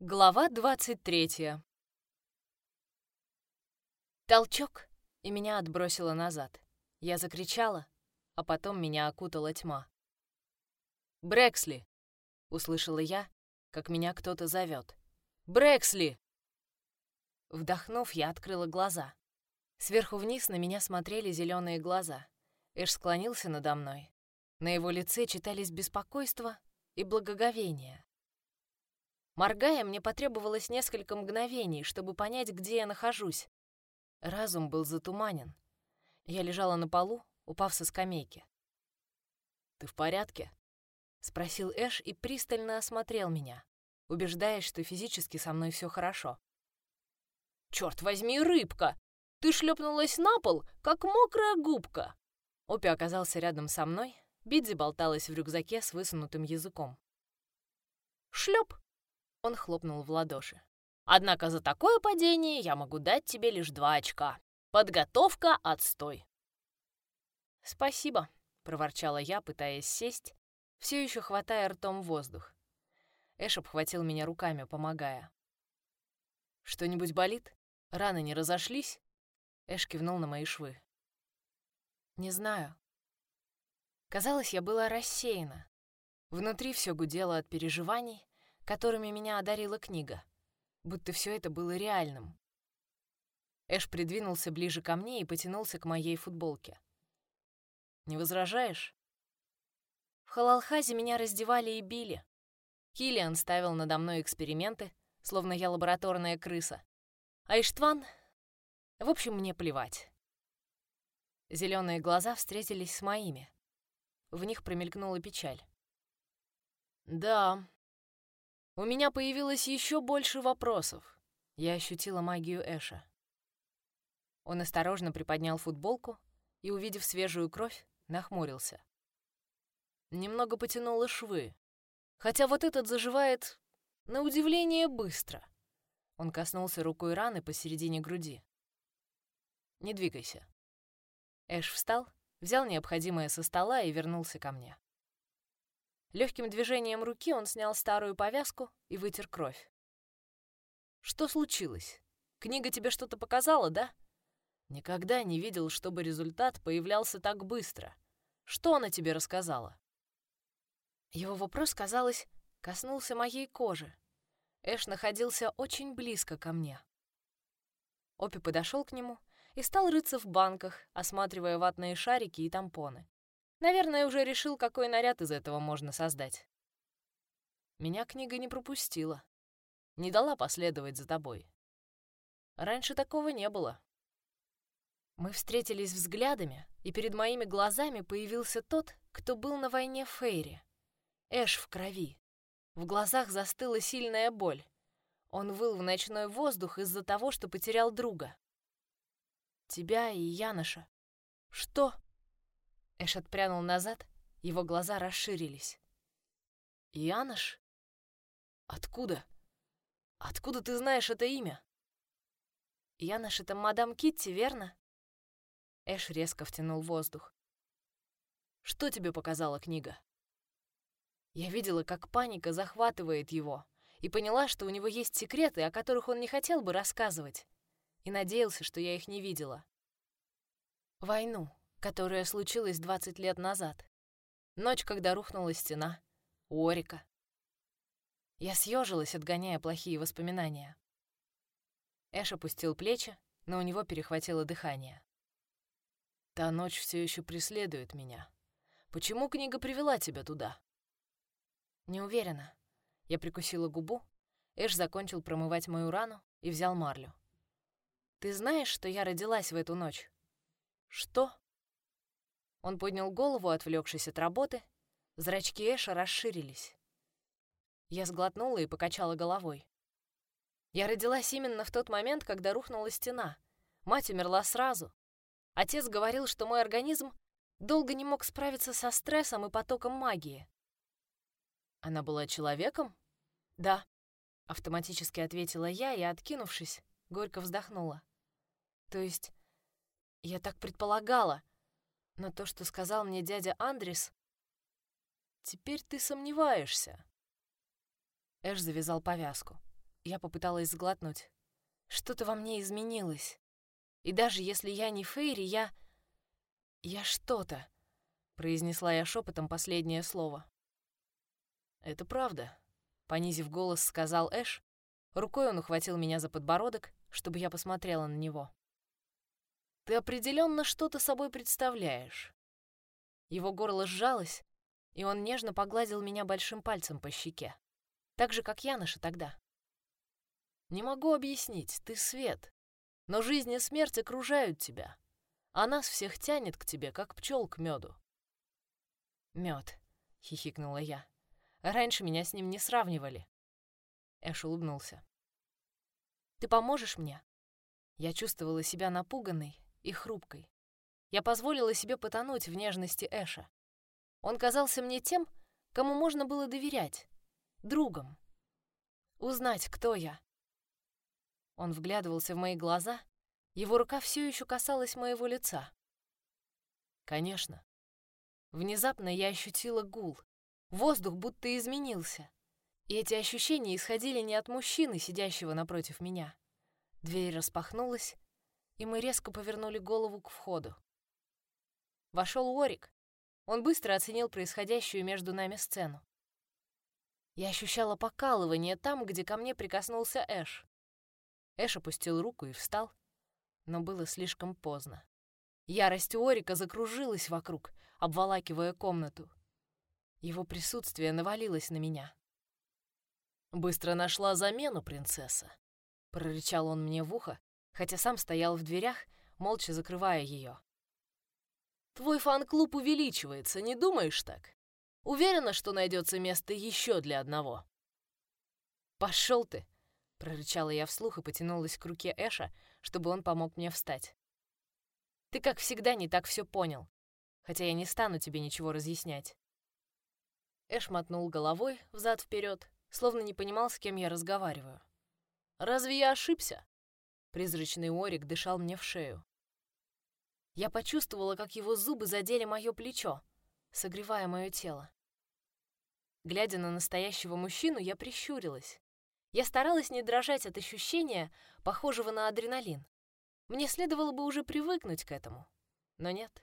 Глава 23. Толчок, и меня отбросило назад. Я закричала, а потом меня окутала тьма. «Брэксли!» — услышала я, как меня кто-то зовет. «Брэксли!» Вдохнув, я открыла глаза. Сверху вниз на меня смотрели зеленые глаза. Эш склонился надо мной. На его лице читались беспокойство и благоговение. Моргая, мне потребовалось несколько мгновений, чтобы понять, где я нахожусь. Разум был затуманен. Я лежала на полу, упав со скамейки. «Ты в порядке?» — спросил Эш и пристально осмотрел меня, убеждаясь, что физически со мной все хорошо. «Черт возьми, рыбка! Ты шлепнулась на пол, как мокрая губка!» Опи оказался рядом со мной, Бидзи болталась в рюкзаке с высунутым языком. «Шлеп!» Он хлопнул в ладоши. «Однако за такое падение я могу дать тебе лишь два очка. Подготовка — отстой». «Спасибо», — проворчала я, пытаясь сесть, все еще хватая ртом воздух. Эш обхватил меня руками, помогая. «Что-нибудь болит? Раны не разошлись?» Эш кивнул на мои швы. «Не знаю». Казалось, я была рассеяна. Внутри все гудело от переживаний, которыми меня одарила книга, будто все это было реальным. Эш придвинулся ближе ко мне и потянулся к моей футболке. «Не возражаешь?» В Халалхазе меня раздевали и били. Киллиан ставил надо мной эксперименты, словно я лабораторная крыса. А Иштван... В общем, мне плевать. Зеленые глаза встретились с моими. В них промелькнула печаль. «Да, у меня появилось еще больше вопросов. Я ощутила магию Эша. Он осторожно приподнял футболку и, увидев свежую кровь, нахмурился. Немного потянуло швы. Хотя вот этот заживает, на удивление, быстро. Он коснулся рукой раны посередине груди. «Не двигайся». Эш встал, взял необходимое со стола и вернулся ко мне. Легким движением руки он снял старую повязку и вытер кровь. «Что случилось? Книга тебе что-то показала, да?» «Никогда не видел, чтобы результат появлялся так быстро. Что она тебе рассказала?» Его вопрос, казалось, коснулся моей кожи. Эш находился очень близко ко мне. Опи подошел к нему и стал рыться в банках, осматривая ватные шарики и тампоны. Наверное, уже решил, какой наряд из этого можно создать. Меня книга не пропустила. Не дала последовать за тобой. Раньше такого не было. Мы встретились взглядами, и перед моими глазами появился тот, кто был на войне в Фейре. Эш в крови. В глазах застыла сильная боль. Он выл в ночной воздух из-за того, что потерял друга. Тебя и Яноша. Что? Эш отпрянул назад, его глаза расширились. «Янош? Откуда? Откуда ты знаешь это имя?» «Янош — это мадам Китти, верно?» Эш резко втянул воздух. «Что тебе показала книга?» Я видела, как паника захватывает его, и поняла, что у него есть секреты, о которых он не хотел бы рассказывать, и надеялся, что я их не видела. Войну, которая случилась 20 лет назад. Ночь, когда рухнула стена. Орика. Я съежилась, отгоняя плохие воспоминания. Эш опустил плечи, но у него перехватило дыхание. Та ночь все еще преследует меня. Почему книга привела тебя туда? Не уверена. Я прикусила губу. Эш закончил промывать мою рану и взял марлю. Ты знаешь, что я родилась в эту ночь? Что? Он поднял голову, отвлекшись от работы. Зрачки Эша расширились. Я сглотнула и покачала головой. Я родилась именно в тот момент, когда рухнула стена. Мать умерла сразу. Отец говорил, что мой организм долго не мог справиться со стрессом и потоком магии. Она была человеком? Да, автоматически ответила я и, откинувшись, горько вздохнула. То есть, я так предполагала, но то, что сказал мне дядя Андрис... Теперь ты сомневаешься. Эш завязал повязку. Я попыталась сглотнуть. Что-то во мне изменилось. И даже если я не Фейри, я... Я что-то, произнесла я шепотом последнее слово. Это правда, понизив голос, сказал Эш. Рукой он ухватил меня за подбородок, чтобы я посмотрела на него. Ты определенно что-то собой представляешь. Его горло сжалось, и он нежно погладил меня большим пальцем по щеке, так же, как Яноша тогда. Не могу объяснить, ты свет, но жизнь и смерть окружают тебя, а нас всех тянет к тебе, как пчел к меду. Мед, хихикнула я. Раньше меня с ним не сравнивали. Эш улыбнулся. Ты поможешь мне? Я чувствовала себя напуганной и хрупкой. Я позволила себе потонуть в нежности Эша. Он казался мне тем, кому можно было доверять, другом. Узнать, кто я, он вглядывался в мои глаза, его рука все еще касалась моего лица. Конечно. Внезапно я ощутила гул. Воздух будто изменился. И эти ощущения исходили не от мужчины, сидящего напротив меня. Дверь распахнулась, и мы резко повернули голову к входу. Вошел Уорик. Он быстро оценил происходящую между нами сцену. Я ощущала покалывание там, где ко мне прикоснулся Эш. Эш опустил руку и встал, но было слишком поздно. Ярость Орика закружилась вокруг, обволакивая комнату. Его присутствие навалилось на меня. «Быстро нашла замену, принцесса», — прорычал он мне в ухо, хотя сам стоял в дверях, молча закрывая ее. «Твой фан-клуб увеличивается, не думаешь так? Уверена, что найдется место еще для одного». «Пошел ты!» Прорычала я вслух и потянулась к руке Эша, чтобы он помог мне встать. «Ты, как всегда, не так все понял, хотя я не стану тебе ничего разъяснять». Эш мотнул головой взад вперед, словно не понимал, с кем я разговариваю. «Разве я ошибся?» Призрачный Орик дышал мне в шею. Я почувствовала, как его зубы задели мое плечо, согревая мое тело. Глядя на настоящего мужчину, я прищурилась. Я старалась не дрожать от ощущения, похожего на адреналин. Мне следовало бы уже привыкнуть к этому, но нет.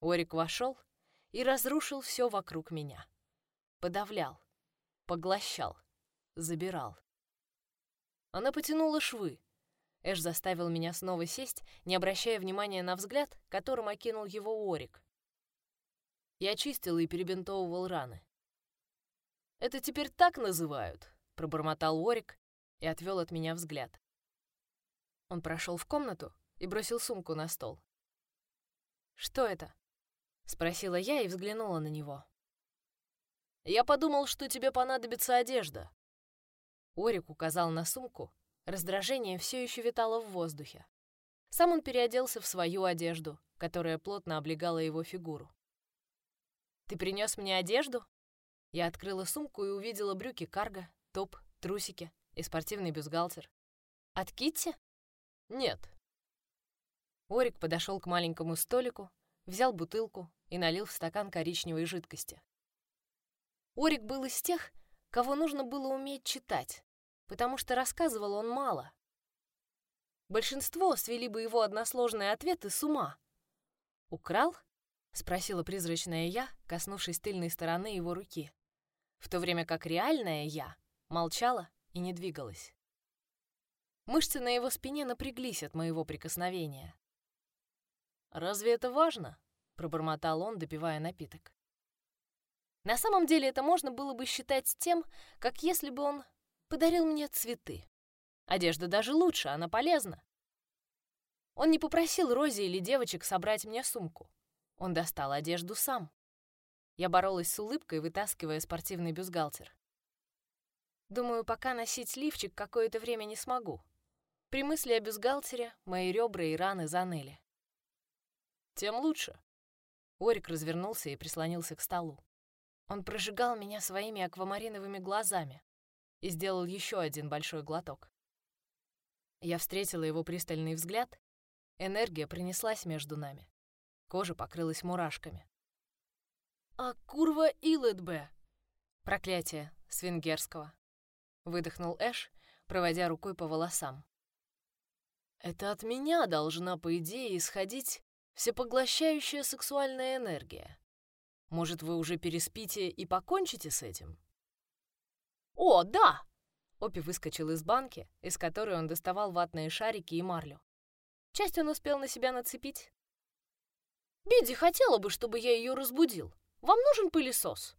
Орик вошел и разрушил все вокруг меня. Подавлял, поглощал, забирал. Она потянула швы. Эш заставил меня снова сесть, не обращая внимания на взгляд, которым окинул его Орик. Я чистил и перебинтовывал раны. «Это теперь так называют?» пробормотал Орик и отвел от меня взгляд. Он прошел в комнату и бросил сумку на стол. «Что это?» — спросила я и взглянула на него. «Я подумал, что тебе понадобится одежда». Орик указал на сумку, раздражение все еще витало в воздухе. Сам он переоделся в свою одежду, которая плотно облегала его фигуру. «Ты принес мне одежду?» Я открыла сумку и увидела брюки карго, топ, трусики и спортивный бюстгальтер. От Китти? Нет. Орик подошел к маленькому столику, взял бутылку и налил в стакан коричневой жидкости. Орик был из тех, кого нужно было уметь читать, потому что рассказывал он мало. Большинство свели бы его односложные ответы с ума. «Украл?» — спросила призрачная я, коснувшись тыльной стороны его руки, в то время как реальная я молчала и не двигалась. Мышцы на его спине напряглись от моего прикосновения. «Разве это важно?» — пробормотал он, допивая напиток. На самом деле это можно было бы считать тем, как если бы он подарил мне цветы. Одежда даже лучше, она полезна. Он не попросил Рози или девочек собрать мне сумку. Он достал одежду сам. Я боролась с улыбкой, вытаскивая спортивный бюстгальтер. Думаю, пока носить лифчик какое-то время не смогу. При мысли о бюстгальтере мои ребра и раны заныли. Тем лучше. Орик развернулся и прислонился к столу. Он прожигал меня своими аквамариновыми глазами и сделал еще один большой глоток. Я встретила его пристальный взгляд, энергия принеслась между нами. Кожа покрылась мурашками. «А курва Илэдбе!» Проклятие с венгерского. — выдохнул Эш, проводя рукой по волосам. «Это от меня должна, по идее, исходить всепоглощающая сексуальная энергия. Может, вы уже переспите и покончите с этим?» «О, да!» Опи выскочил из банки, из которой он доставал ватные шарики и марлю. Часть он успел на себя нацепить. «Бидди хотела бы, чтобы я ее разбудил. Вам нужен пылесос?»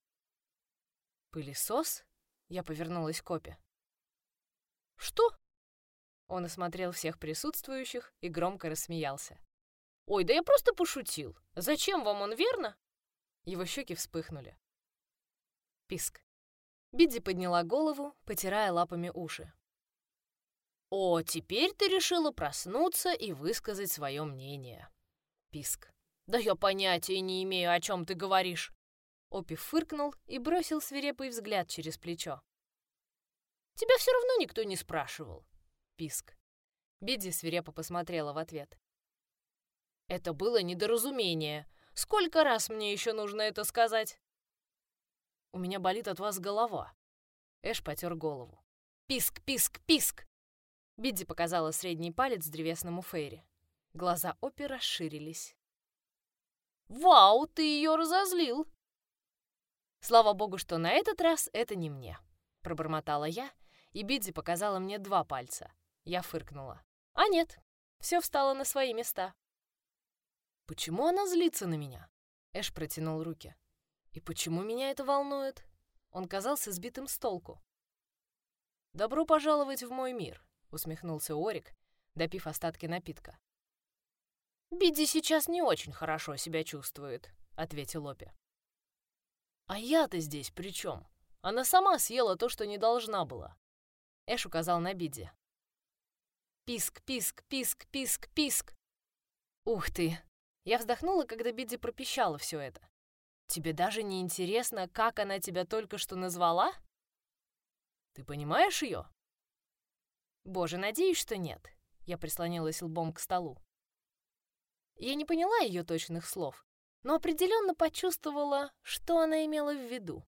«Пылесос?» Я повернулась к Опи. «Что?» Он осмотрел всех присутствующих и громко рассмеялся. «Ой, да я просто пошутил. Зачем вам он, верно?» Его щеки вспыхнули. Писк. Бидди подняла голову, потирая лапами уши. «О, теперь ты решила проснуться и высказать свое мнение». Писк. «Да я понятия не имею, о чем ты говоришь». Опи фыркнул и бросил свирепый взгляд через плечо. «Тебя все равно никто не спрашивал». Писк. Бидди свирепо посмотрела в ответ. «Это было недоразумение. Сколько раз мне еще нужно это сказать?» У меня болит от вас голова». Эш потер голову. «Писк, писк, писк!» Бидди показала средний палец древесному Фейри. Глаза Опи расширились. «Вау, ты ее разозлил!» «Слава богу, что на этот раз это не мне», — пробормотала я, и Бидди показала мне два пальца. Я фыркнула. «А нет, все встало на свои места». «Почему она злится на меня?» Эш протянул руки. И почему меня это волнует? Он казался сбитым с толку. «Добро пожаловать в мой мир», — усмехнулся Орик, допив остатки напитка. «Бидди сейчас не очень хорошо себя чувствует», — ответил Опи. «А я-то здесь при чем? Она сама съела то, что не должна была». Эш указал на Бидди. «Писк, писк, писк, писк, писк!» «Ух ты!» Я вздохнула, когда Бидди пропищала все это. Тебе даже не интересно, как она тебя только что назвала? Ты понимаешь ее? Боже, надеюсь, что нет. Я прислонилась лбом к столу. Я не поняла ее точных слов, но определенно почувствовала, что она имела в виду.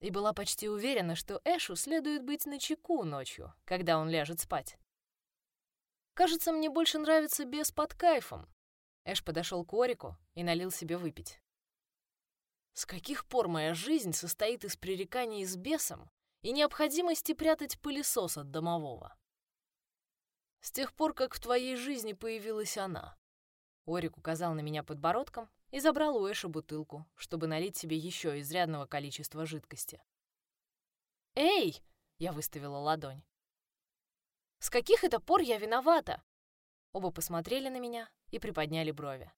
И была почти уверена, что Эшу следует быть на чеку ночью, когда он ляжет спать. Кажется, мне больше нравится без под кайфом. Эш подошел к Орику и налил себе выпить. С каких пор моя жизнь состоит из пререканий с бесом и необходимости прятать пылесос от домового? С тех пор, как в твоей жизни появилась она. Орик указал на меня подбородком и забрал у Эша бутылку, чтобы налить себе еще изрядного количества жидкости. «Эй!» — я выставила ладонь. «С каких это пор я виновата?» Оба посмотрели на меня и приподняли брови.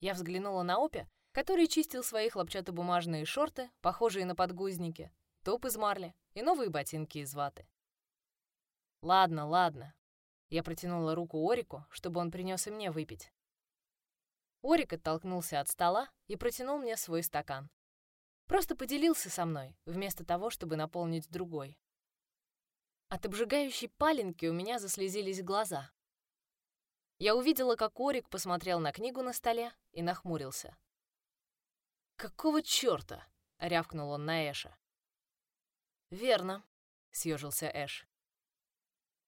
Я взглянула на Опи, который чистил свои хлопчатобумажные шорты, похожие на подгузники, топ из марли и новые ботинки из ваты. «Ладно, ладно». Я протянула руку Орику, чтобы он принес и мне выпить. Орик оттолкнулся от стола и протянул мне свой стакан. Просто поделился со мной, вместо того, чтобы наполнить другой. От обжигающей паленки у меня заслезились глаза. Я увидела, как Орик посмотрел на книгу на столе и нахмурился. «Какого чёрта?» — рявкнул он на Эша. «Верно», — съежился Эш.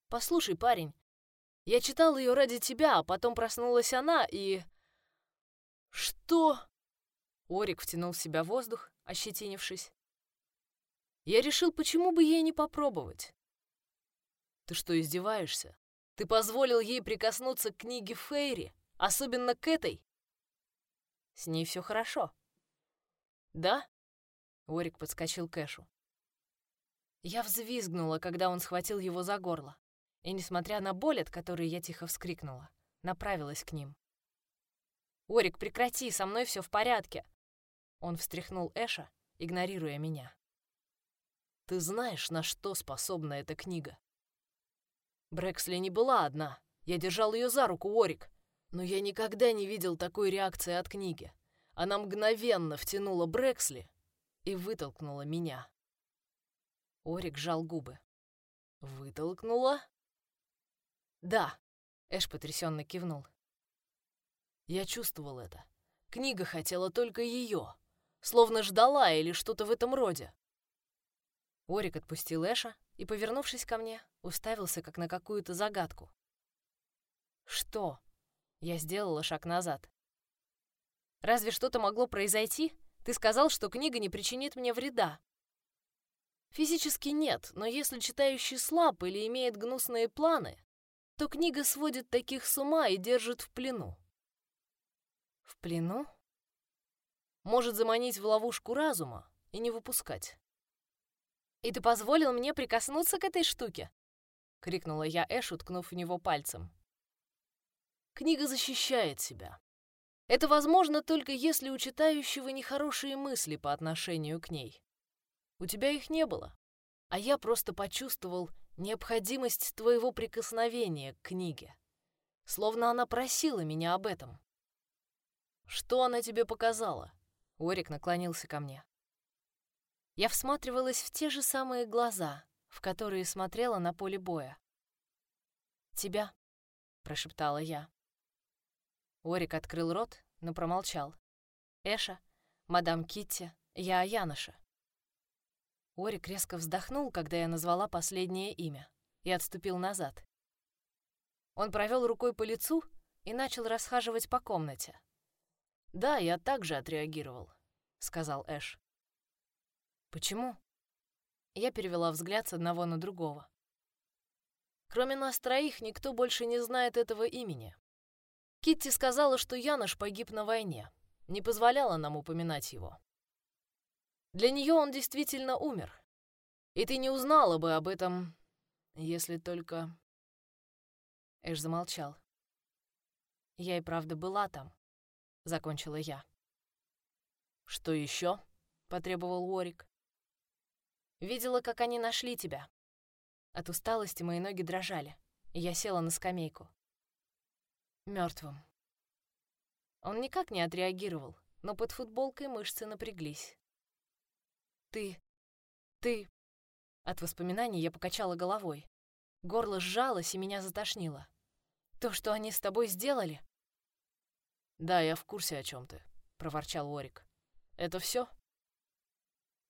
«Послушай, парень, я читал ее ради тебя, а потом проснулась она и...» «Что?» Орик втянул в себя воздух, ощетинившись. «Я решил, почему бы ей не попробовать?» «Ты что, издеваешься? Ты позволил ей прикоснуться к книге Фейри, особенно к этой?» «С ней все хорошо», «Да?» — Орик подскочил к Эшу. Я взвизгнула, когда он схватил его за горло, и, несмотря на боль, от которой я тихо вскрикнула, направилась к ним. «Орик, прекрати, со мной все в порядке!» Он встряхнул Эша, игнорируя меня. «Ты знаешь, на что способна эта книга?» Брэксли не была одна. Я держал ее за руку, Орик. Но я никогда не видел такой реакции от книги. Она мгновенно втянула Брэксли и вытолкнула меня. Орик сжал губы. «Вытолкнула?» «Да», — Эш потрясенно кивнул. Я чувствовал это. Книга хотела только ее, словно ждала или что-то в этом роде. Орик отпустил Эша и, повернувшись ко мне, уставился как на какую-то загадку. «Что?» Я сделала шаг назад. «Разве что-то могло произойти? Ты сказал, что книга не причинит мне вреда». Физически нет, но если читающий слаб или имеет гнусные планы, то книга сводит таких с ума и держит в плену. В плену? Может заманить в ловушку разума и не выпускать. «И ты позволил мне прикоснуться к этой штуке?» — крикнула я Эш, уткнув в него пальцем. «Книга защищает себя. Это возможно только если у читающего нехорошие мысли по отношению к ней. У тебя их не было, а я просто почувствовал необходимость твоего прикосновения к книге. Словно она просила меня об этом. Что она тебе показала? Орик наклонился ко мне. Я всматривалась в те же самые глаза, в которые смотрела на поле боя. «Тебя», — прошептала я. Орик открыл рот, но промолчал. «Эша, мадам Китти, я Аяноша». Орик резко вздохнул, когда я назвала последнее имя, и отступил назад. Он провел рукой по лицу и начал расхаживать по комнате. «Да, я также отреагировал», — сказал Эш. «Почему?» Я перевела взгляд с одного на другого. Кроме нас троих, никто больше не знает этого имени. Китти сказала, что Янош погиб на войне, не позволяла нам упоминать его. Для нее он действительно умер. И ты не узнала бы об этом, если только... Эш замолчал. Я и правда была там, закончила я. Что еще? потребовал Уорик. Видела, как они нашли тебя. От усталости мои ноги дрожали, и я села на скамейку. Мертвым. Он никак не отреагировал, но под футболкой мышцы напряглись. «Ты... ты...» От воспоминаний я покачала головой. Горло сжалось, и меня затошнило. «То, что они с тобой сделали?» «Да, я в курсе, о чем ты», — проворчал Орик. «Это все?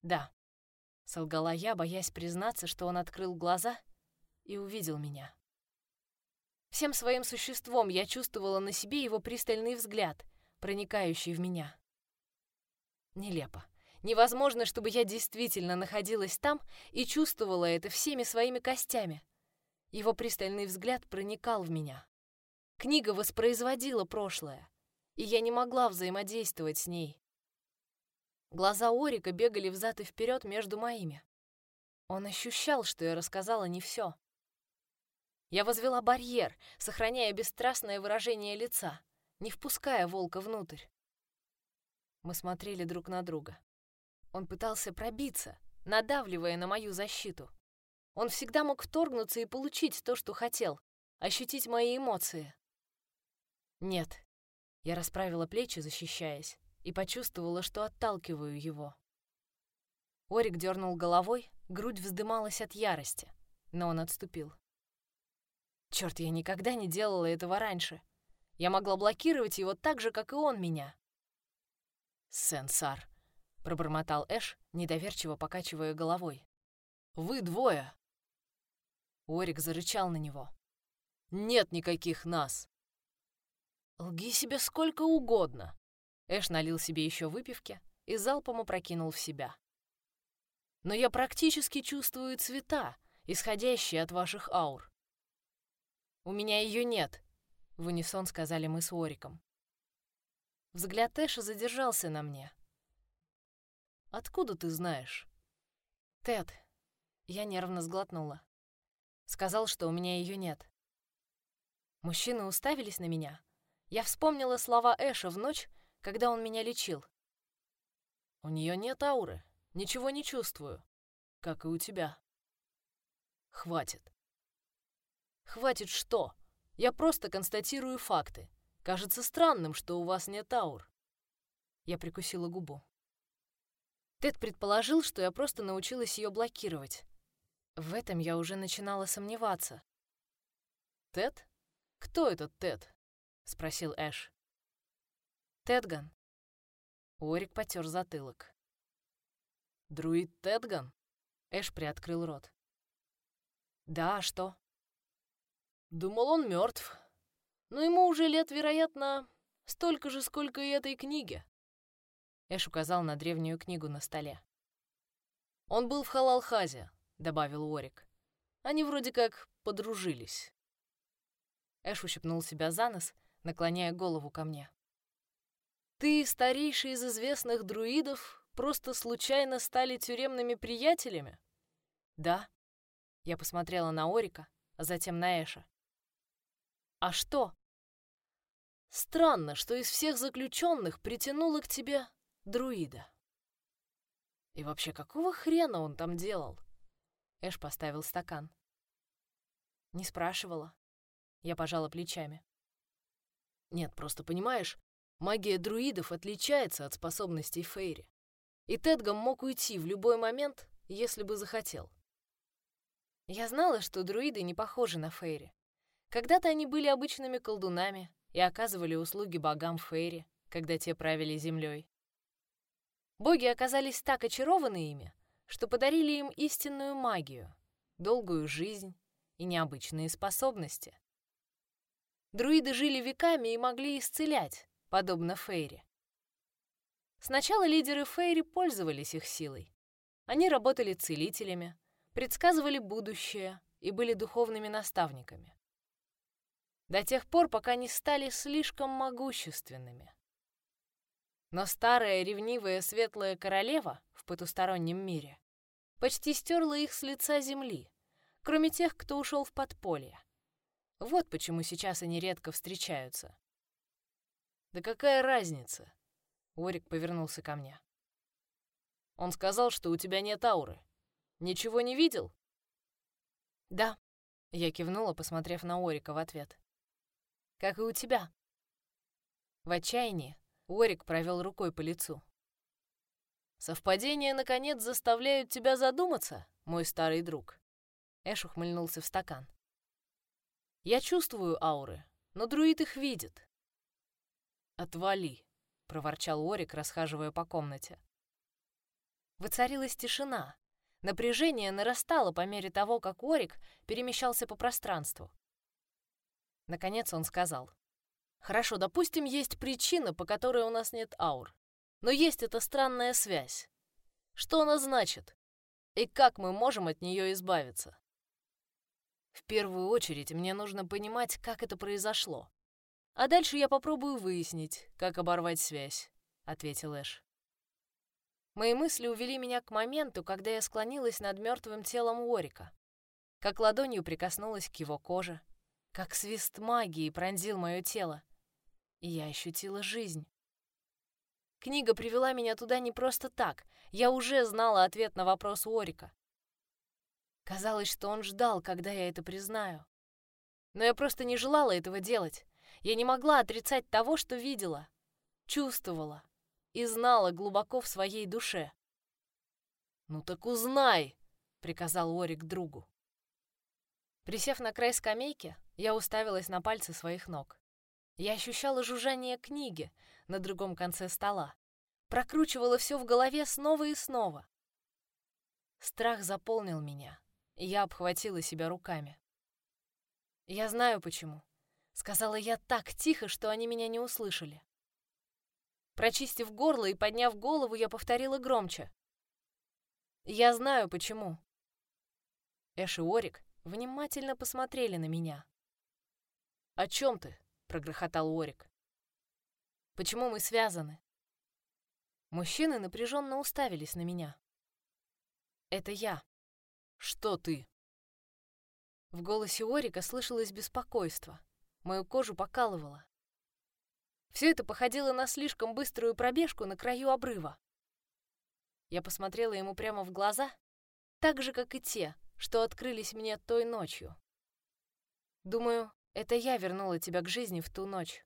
«Да», Солгала я, боясь признаться, что он открыл глаза и увидел меня. Всем своим существом я чувствовала на себе его пристальный взгляд, проникающий в меня. Нелепо. Невозможно, чтобы я действительно находилась там и чувствовала это всеми своими костями. Его пристальный взгляд проникал в меня. Книга воспроизводила прошлое, и я не могла взаимодействовать с ней. Глаза Орика бегали взад и вперед между моими. Он ощущал, что я рассказала не все. Я возвела барьер, сохраняя бесстрастное выражение лица, не впуская волка внутрь. Мы смотрели друг на друга. Он пытался пробиться, надавливая на мою защиту. Он всегда мог вторгнуться и получить то, что хотел, ощутить мои эмоции. Нет. Я расправила плечи, защищаясь и почувствовала, что отталкиваю его. Орик дернул головой, грудь вздымалась от ярости, но он отступил. Черт, я никогда не делала этого раньше. Я могла блокировать его так же, как и он меня. «Сенсар», — пробормотал Эш, недоверчиво покачивая головой. «Вы двое!» Орик зарычал на него. «Нет никаких нас!» «Лги себе сколько угодно!» Эш налил себе еще выпивки и залпом опрокинул в себя. «Но я практически чувствую цвета, исходящие от ваших аур». «У меня ее нет», — в унисон сказали мы с Ориком. Взгляд Эша задержался на мне. «Откуда ты знаешь?» «Тед». Я нервно сглотнула. Сказал, что у меня ее нет. Мужчины уставились на меня. Я вспомнила слова Эша в ночь, когда он меня лечил. У нее нет ауры, ничего не чувствую, как и у тебя. Хватит. Хватит что? Я просто констатирую факты. Кажется странным, что у вас нет аур. Я прикусила губу. Тед предположил, что я просто научилась ее блокировать. В этом я уже начинала сомневаться. «Тед? Кто этот Тед?» — спросил Эш. Тедган. Орик потер затылок. Друид Тедган? Эш приоткрыл рот. Да, а что? Думал, он мертв. Но ему уже лет, вероятно, столько же, сколько и этой книге. Эш указал на древнюю книгу на столе. Он был в Халалхазе, добавил Уорик. Они вроде как подружились. Эш ущипнул себя за нос, наклоняя голову ко мне. «Ты, старейший из известных друидов, просто случайно стали тюремными приятелями?» «Да». Я посмотрела на Орика, а затем на Эша. «А что?» «Странно, что из всех заключенных притянуло к тебе друида». «И вообще, какого хрена он там делал?» Эш поставил стакан. Не спрашивала. Я пожала плечами. Нет, просто понимаешь, магия друидов отличается от способностей Фейри. И Тедгам мог уйти в любой момент, если бы захотел. Я знала, что друиды не похожи на Фейри. Когда-то они были обычными колдунами и оказывали услуги богам Фейри, когда те правили землей. Боги оказались так очарованы ими, что подарили им истинную магию, долгую жизнь и необычные способности. Друиды жили веками и могли исцелять, подобно Фейри. Сначала лидеры Фейри пользовались их силой. Они работали целителями, предсказывали будущее и были духовными наставниками. До тех пор, пока не стали слишком могущественными. Но старая ревнивая светлая королева в потустороннем мире почти стерла их с лица земли, кроме тех, кто ушел в подполье. Вот почему сейчас они редко встречаются. Да какая разница? Орик повернулся ко мне. Он сказал, что у тебя нет ауры. Ничего не видел? Да. Я кивнула, посмотрев на Орика в ответ. Как и у тебя. В отчаянии Орик провел рукой по лицу. Совпадения, наконец, заставляют тебя задуматься, мой старый друг. Эш ухмыльнулся в стакан. Я чувствую ауры, но друид их видит. Отвали, проворчал Орик, расхаживая по комнате. Воцарилась тишина. Напряжение нарастало по мере того, как Орик перемещался по пространству. Наконец он сказал. «Хорошо, допустим, есть причина, по которой у нас нет аур. Но есть эта странная связь. Что она значит? И как мы можем от нее избавиться?» В первую очередь мне нужно понимать, как это произошло. А дальше я попробую выяснить, как оборвать связь, ответил Эш. Мои мысли увели меня к моменту, когда я склонилась над мертвым телом Уорика, как ладонью прикоснулась к его коже, как свист магии пронзил мое тело, и я ощутила жизнь. Книга привела меня туда не просто так. Я уже знала ответ на вопрос Уорика. Казалось, что он ждал, когда я это признаю. Но я просто не желала этого делать. Я не могла отрицать того, что видела, чувствовала и знала глубоко в своей душе. «Ну так узнай!» — приказал Орик другу. Присев на край скамейки, я уставилась на пальцы своих ног. Я ощущала жужжание книги на другом конце стола. Прокручивала все в голове снова и снова. Страх заполнил меня. Я обхватила себя руками. «Я знаю, почему», — сказала я так тихо, что они меня не услышали. Прочистив горло и подняв голову, я повторила громче. «Я знаю, почему». Эш и Орик внимательно посмотрели на меня. «О чем ты?» — прогрохотал Орик. «Почему мы связаны?» Мужчины напряженно уставились на меня. «Это я», что ты?» В голосе Орика слышалось беспокойство. Мою кожу покалывало. Все это походило на слишком быструю пробежку на краю обрыва. Я посмотрела ему прямо в глаза, так же, как и те, что открылись мне той ночью. Думаю, это я вернула тебя к жизни в ту ночь.